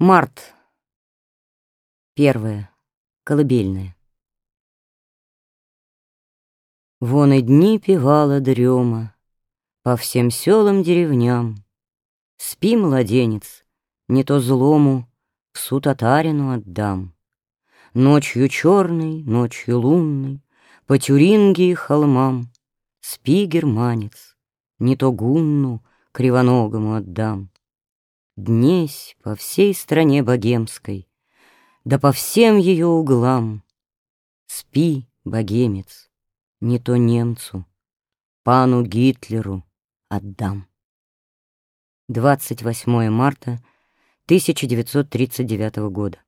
Март. Первое. Колыбельное. Вон и дни певала дрема По всем селам деревням. Спи, младенец, не то злому Псу татарину отдам. Ночью черной, ночью лунной По Тюринге и холмам Спи, германец, не то гунну Кривоногому отдам. Днесь по всей стране богемской, Да по всем ее углам. Спи, богемец, не то немцу, Пану Гитлеру отдам. 28 марта 1939 года.